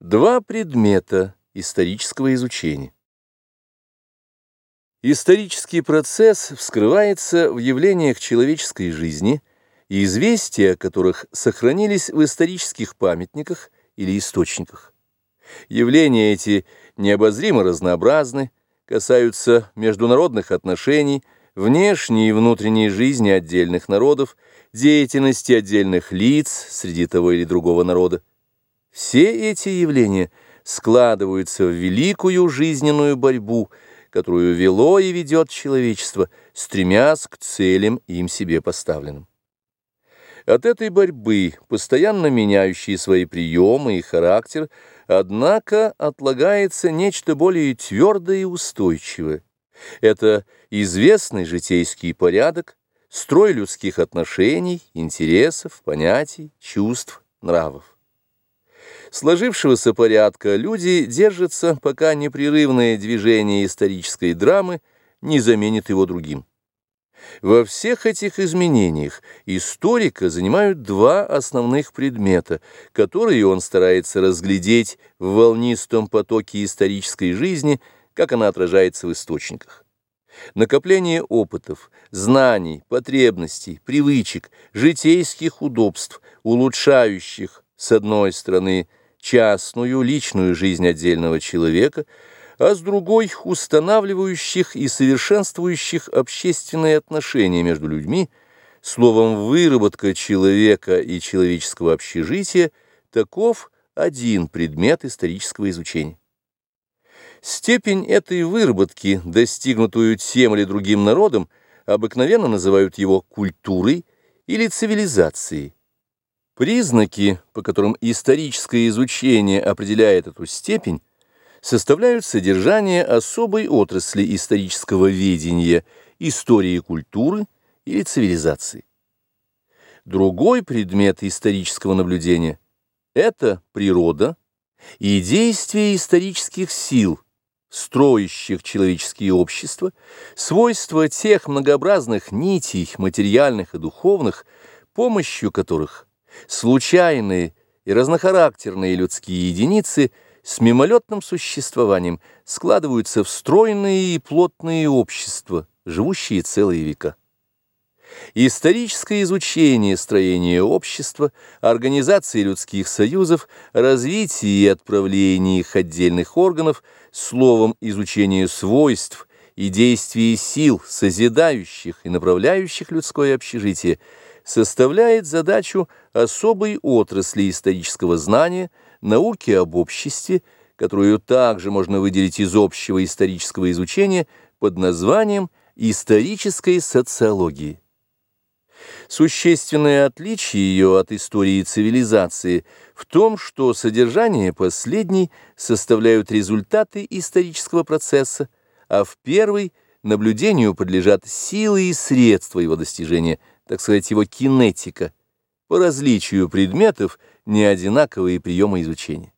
Два предмета исторического изучения. Исторический процесс вскрывается в явлениях человеческой жизни, и известия о которых сохранились в исторических памятниках или источниках. Явления эти необозримо разнообразны, касаются международных отношений, внешней и внутренней жизни отдельных народов, деятельности отдельных лиц среди того или другого народа. Все эти явления складываются в великую жизненную борьбу, которую вело и ведет человечество, стремясь к целям им себе поставленным. От этой борьбы, постоянно меняющей свои приемы и характер, однако отлагается нечто более твердое и устойчивое. Это известный житейский порядок, строй людских отношений, интересов, понятий, чувств, нравов сложившегося порядка люди держатся, пока непрерывное движение исторической драмы не заменит его другим. Во всех этих изменениях историка занимают два основных предмета, которые он старается разглядеть в волнистом потоке исторической жизни, как она отражается в источниках. Накопление опытов, знаний, потребностей, привычек, житейских удобств, улучшающих, с одной стороны, частную, личную жизнь отдельного человека, а с другой – устанавливающих и совершенствующих общественные отношения между людьми, словом, выработка человека и человеческого общежития – таков один предмет исторического изучения. Степень этой выработки, достигнутую тем или другим народом, обыкновенно называют его культурой или цивилизацией. Признаки, по которым историческое изучение определяет эту степень, составляют содержание особой отрасли исторического ведения, истории культуры или цивилизации. Другой предмет исторического наблюдения – это природа и действия исторических сил, строящих человеческие общества, свойства тех многообразных нитей, материальных и духовных, помощью которых случайные и разнохарактерные людские единицы с мимолетным существованием складываются в стройные и плотные общества, живущие целые века. Историческое изучение строения общества, организации людских союзов, развития и отправления их отдельных органов, словом изучение свойств и действий сил, созидающих и направляющих людское общежитие – составляет задачу особой отрасли исторического знания, науки об обществе, которую также можно выделить из общего исторического изучения под названием исторической социологии. Существенное отличие ее от истории цивилизации в том, что содержание последней составляют результаты исторического процесса, а в первой наблюдению подлежат силы и средства его достижения – так сказать, его кинетика, по различию предметов неодинаковые приемы изучения.